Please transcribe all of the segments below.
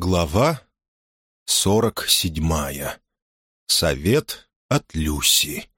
Глава сорок седьмая. Совет от Люси.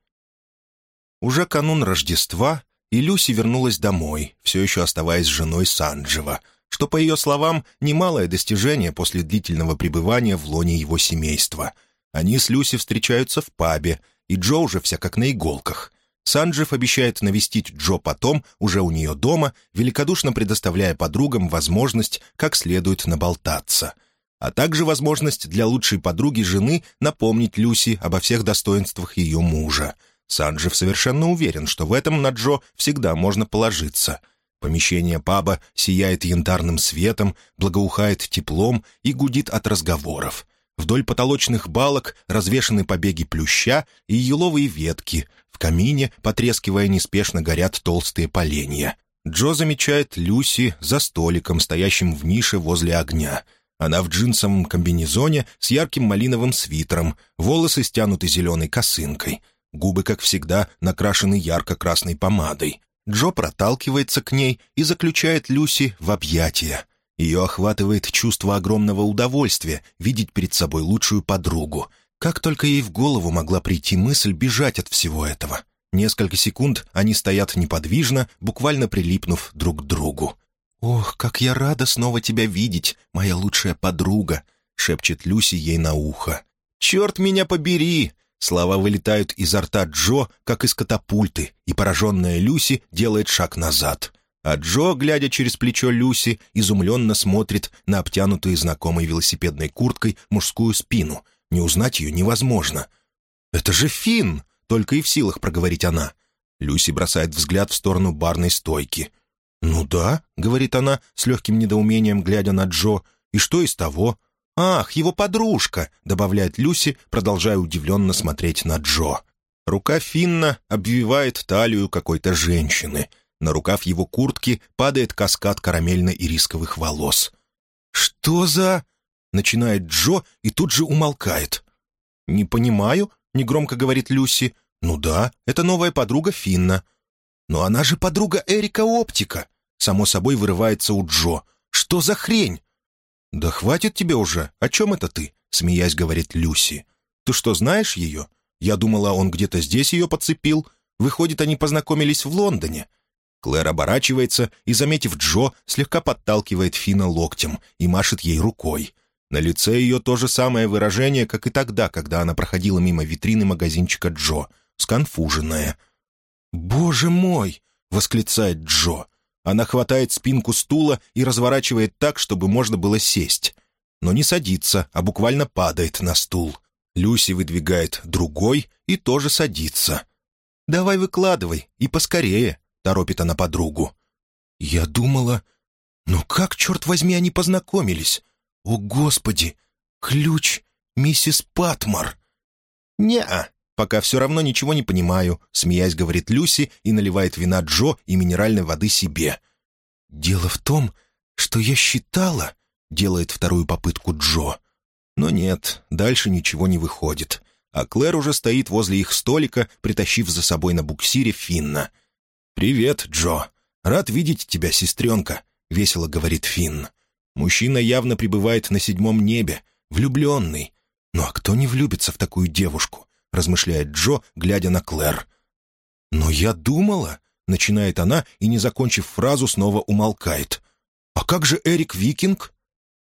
Уже канун Рождества, и Люси вернулась домой, все еще оставаясь женой Санджева, что, по ее словам, немалое достижение после длительного пребывания в лоне его семейства. Они с Люси встречаются в пабе, и Джо уже вся как на иголках. Санджев обещает навестить Джо потом, уже у нее дома, великодушно предоставляя подругам возможность как следует наболтаться — а также возможность для лучшей подруги жены напомнить Люси обо всех достоинствах ее мужа. Санджев совершенно уверен, что в этом на Джо всегда можно положиться. Помещение паба сияет янтарным светом, благоухает теплом и гудит от разговоров. Вдоль потолочных балок развешаны побеги плюща и еловые ветки. В камине, потрескивая неспешно, горят толстые поленья. Джо замечает Люси за столиком, стоящим в нише возле огня — она в джинсовом комбинезоне с ярким малиновым свитером, волосы стянуты зеленой косынкой. Губы, как всегда, накрашены ярко-красной помадой. Джо проталкивается к ней и заключает Люси в объятия. Ее охватывает чувство огромного удовольствия видеть перед собой лучшую подругу. Как только ей в голову могла прийти мысль бежать от всего этого. Несколько секунд они стоят неподвижно, буквально прилипнув друг к другу. «Ох, как я рада снова тебя видеть, моя лучшая подруга!» — шепчет Люси ей на ухо. «Черт меня побери!» Слова вылетают изо рта Джо, как из катапульты, и пораженная Люси делает шаг назад. А Джо, глядя через плечо Люси, изумленно смотрит на обтянутую знакомой велосипедной курткой мужскую спину. Не узнать ее невозможно. «Это же Финн!» — только и в силах проговорить она. Люси бросает взгляд в сторону барной стойки. «Ну да», — говорит она, с легким недоумением глядя на Джо. «И что из того?» «Ах, его подружка», — добавляет Люси, продолжая удивленно смотреть на Джо. Рука Финна обвивает талию какой-то женщины. На рукав его куртки падает каскад карамельно-ирисковых волос. «Что за...» — начинает Джо и тут же умолкает. «Не понимаю», — негромко говорит Люси. «Ну да, это новая подруга Финна». «Но она же подруга Эрика Оптика!» Само собой вырывается у Джо. «Что за хрень?» «Да хватит тебе уже. О чем это ты?» Смеясь, говорит Люси. «Ты что, знаешь ее? Я думала, он где-то здесь ее подцепил. Выходит, они познакомились в Лондоне». Клэр оборачивается и, заметив Джо, слегка подталкивает Фина локтем и машет ей рукой. На лице ее то же самое выражение, как и тогда, когда она проходила мимо витрины магазинчика Джо, сконфуженная. «Боже мой!» — восклицает Джо. Она хватает спинку стула и разворачивает так, чтобы можно было сесть. Но не садится, а буквально падает на стул. Люси выдвигает другой и тоже садится. «Давай выкладывай, и поскорее», — торопит она подругу. «Я думала... Ну как, черт возьми, они познакомились? О, Господи! Ключ миссис Патмор!» «Не-а», пока все равно ничего не понимаю», — смеясь говорит Люси и наливает вина Джо и минеральной воды себе. «Дело в том, что я считала...» — делает вторую попытку Джо. Но нет, дальше ничего не выходит. А Клэр уже стоит возле их столика, притащив за собой на буксире Финна. «Привет, Джо. Рад видеть тебя, сестренка», — весело говорит Финн. Мужчина явно пребывает на седьмом небе, влюбленный. Ну а кто не влюбится в такую девушку? — размышляет Джо, глядя на Клэр. «Но я думала...» — начинает она и, не закончив фразу, снова умолкает. «А как же Эрик Викинг?»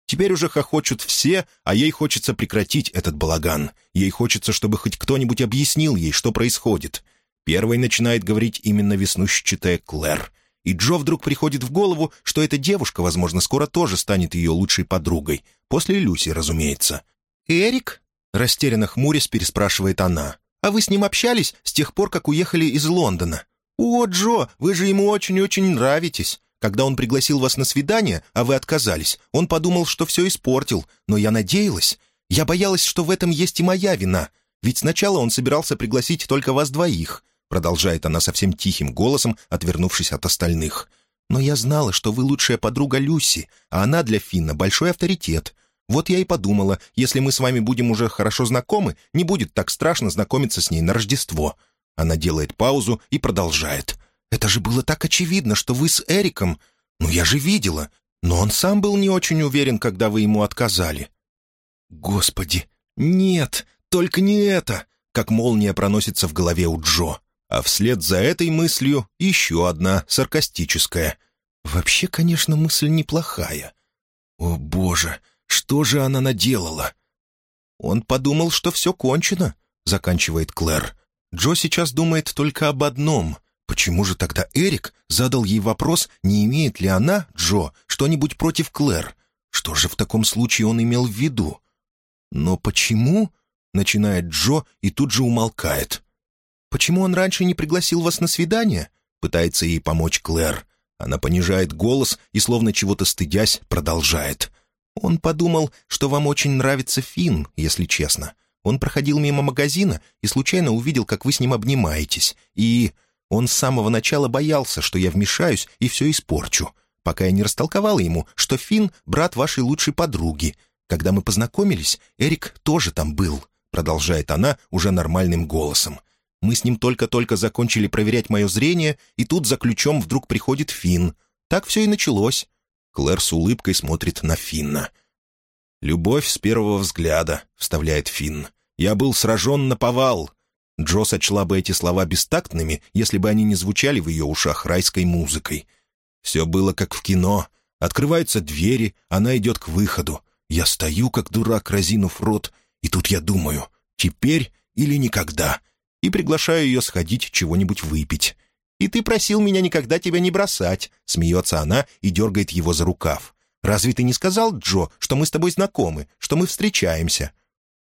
Теперь уже хохочут все, а ей хочется прекратить этот балаган. Ей хочется, чтобы хоть кто-нибудь объяснил ей, что происходит. Первой начинает говорить именно веснущатая Клэр. И Джо вдруг приходит в голову, что эта девушка, возможно, скоро тоже станет ее лучшей подругой. После Люси, разумеется. «Эрик?» Растерянно хмурясь переспрашивает она. «А вы с ним общались с тех пор, как уехали из Лондона?» «О, Джо, вы же ему очень-очень нравитесь. Когда он пригласил вас на свидание, а вы отказались, он подумал, что все испортил, но я надеялась. Я боялась, что в этом есть и моя вина. Ведь сначала он собирался пригласить только вас двоих», продолжает она совсем тихим голосом, отвернувшись от остальных. «Но я знала, что вы лучшая подруга Люси, а она для Финна большой авторитет. Вот я и подумала, если мы с вами будем уже хорошо знакомы, не будет так страшно знакомиться с ней на Рождество». Она делает паузу и продолжает. «Это же было так очевидно, что вы с Эриком. Ну, я же видела. Но он сам был не очень уверен, когда вы ему отказали». «Господи, нет, только не это!» Как молния проносится в голове у Джо. А вслед за этой мыслью еще одна, саркастическая. Вообще, конечно, мысль неплохая. О, боже, что же она наделала? Он подумал, что все кончено, заканчивает Клэр. Джо сейчас думает только об одном. Почему же тогда Эрик задал ей вопрос, не имеет ли она, Джо, что-нибудь против Клэр? Что же в таком случае он имел в виду? Но почему? Начинает Джо и тут же умолкает. «Почему он раньше не пригласил вас на свидание?» Пытается ей помочь Клэр. Она понижает голос и, словно чего-то стыдясь, продолжает. «Он подумал, что вам очень нравится Финн, если честно. Он проходил мимо магазина и случайно увидел, как вы с ним обнимаетесь. И он с самого начала боялся, что я вмешаюсь и все испорчу, пока я не растолковала ему, что Финн — брат вашей лучшей подруги. Когда мы познакомились, Эрик тоже там был», — продолжает она уже нормальным голосом. Мы с ним только-только закончили проверять мое зрение, и тут за ключом вдруг приходит Финн. Так все и началось. Клэр с улыбкой смотрит на Финна. «Любовь с первого взгляда», — вставляет Финн. «Я был сражен на повал». Джо сочла бы эти слова бестактными, если бы они не звучали в ее ушах райской музыкой. Все было как в кино. Открываются двери, она идет к выходу. Я стою, как дурак, разинув рот, и тут я думаю, теперь или никогда — и приглашаю ее сходить чего-нибудь выпить. «И ты просил меня никогда тебя не бросать», — смеется она и дергает его за рукав. «Разве ты не сказал, Джо, что мы с тобой знакомы, что мы встречаемся?»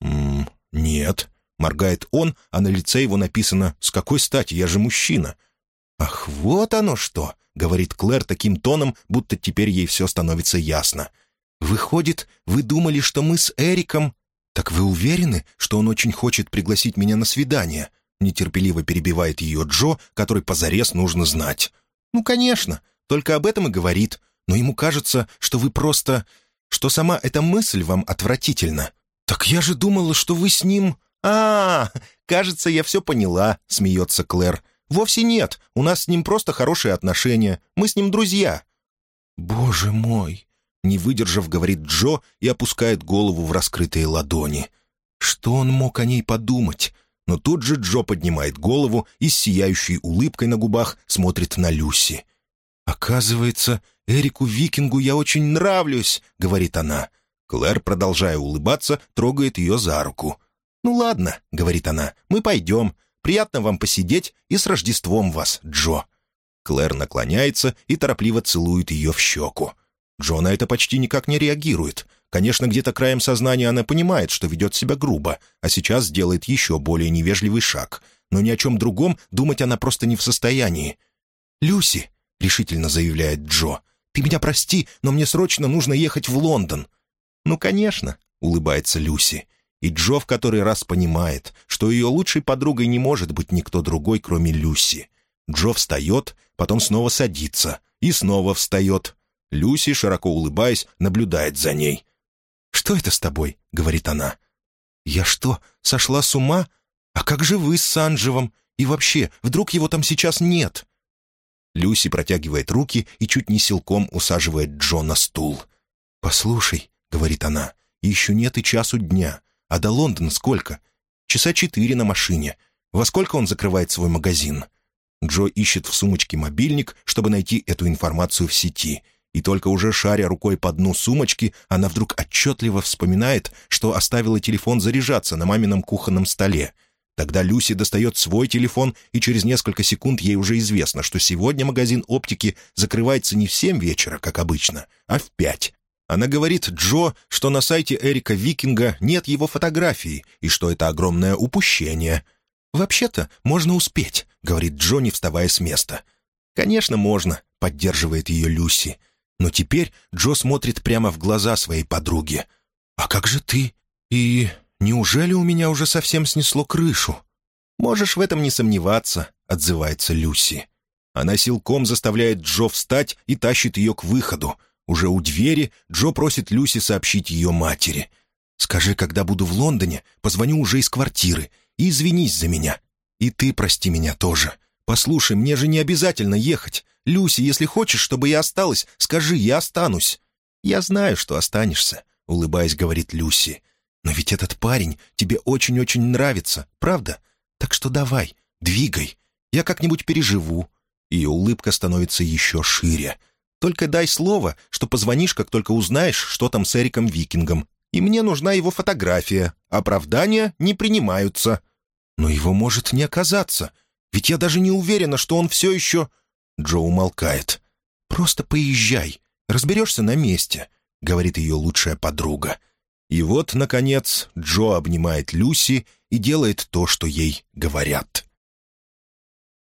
«Ммм, нет», — моргает он, а на лице его написано «С какой стати, я же мужчина». «Ах, вот оно что!» — говорит Клэр таким тоном, будто теперь ей все становится ясно. «Выходит, вы думали, что мы с Эриком...» «Так вы уверены, что он очень хочет пригласить меня на свидание?» Нетерпеливо перебивает ее Джо, который позарез нужно знать. «Ну, конечно, только об этом и говорит. Но ему кажется, что вы просто... что сама эта мысль вам отвратительна. Так я же думала, что вы с ним...» «А, -а кажется, я все поняла», — смеется Клэр. «Вовсе нет, у нас с ним просто хорошие отношения. Мы с ним друзья». «Боже мой!» — не выдержав, говорит Джо и опускает голову в раскрытые ладони. Что он мог о ней подумать? Но тут же Джо поднимает голову и с сияющей улыбкой на губах смотрит на Люси. «Оказывается, Эрику Викингу я очень нравлюсь», — говорит она. Клэр, продолжая улыбаться, трогает ее за руку. «Ну ладно», — говорит она, — «мы пойдем. Приятно вам посидеть и с Рождеством вас, Джо». Клэр наклоняется и торопливо целует ее в щеку. Джо на это почти никак не реагирует. Конечно, где-то краем сознания она понимает, что ведет себя грубо, а сейчас сделает еще более невежливый шаг. Но ни о чем другом думать она просто не в состоянии. «Люси», — решительно заявляет Джо, — «ты меня прости, но мне срочно нужно ехать в Лондон». «Ну, конечно», — улыбается Люси. И Джо в который раз понимает, что ее лучшей подругой не может быть никто другой, кроме Люси. Джо встает, потом снова садится и снова встает. Люси, широко улыбаясь, наблюдает за ней. «Что это с тобой?» — говорит она. «Я что, сошла с ума? А как же вы с Санджевым? И вообще, вдруг его там сейчас нет?» Люси протягивает руки и чуть не силком усаживает Джо на стул. «Послушай», — говорит она, — «еще нет и часу дня. А до Лондона сколько? Часа четыре на машине. Во сколько он закрывает свой магазин?» Джо ищет в сумочке мобильник, чтобы найти эту информацию в сети, и только уже шаря рукой по дну сумочки, она вдруг отчетливо вспоминает, что оставила телефон заряжаться на мамином кухонном столе. Тогда Люси достает свой телефон, и через несколько секунд ей уже известно, что сегодня магазин оптики закрывается не в семь вечера, как обычно, а в пять. Она говорит Джо, что на сайте Эрика Викинга нет его фотографии, и что это огромное упущение. «Вообще-то можно успеть», — говорит Джо, не вставая с места. «Конечно, можно», — поддерживает ее Люси. Но теперь Джо смотрит прямо в глаза своей подруги. «А как же ты? И неужели у меня уже совсем снесло крышу?» «Можешь в этом не сомневаться», — отзывается Люси. Она силком заставляет Джо встать и тащит ее к выходу. Уже у двери Джо просит Люси сообщить ее матери. «Скажи, когда буду в Лондоне, позвоню уже из квартиры и извинись за меня. И ты прости меня тоже. Послушай, мне же не обязательно ехать. Люси, если хочешь, чтобы я осталась, скажи, я останусь». «Я знаю, что останешься», — улыбаясь, говорит Люси. «Но ведь этот парень тебе очень-очень нравится, правда? Так что давай, двигай. Я как-нибудь переживу». Ее улыбка становится еще шире. «Только дай слово, что позвонишь, как только узнаешь, что там с Эриком Викингом. И мне нужна его фотография. Оправдания не принимаются». «Но его может не оказаться. Ведь я даже не уверена, что он все еще...» Джо умолкает. «Просто поезжай. Разберешься на месте», — говорит ее лучшая подруга. И вот, наконец, Джо обнимает Люси и делает то, что ей говорят.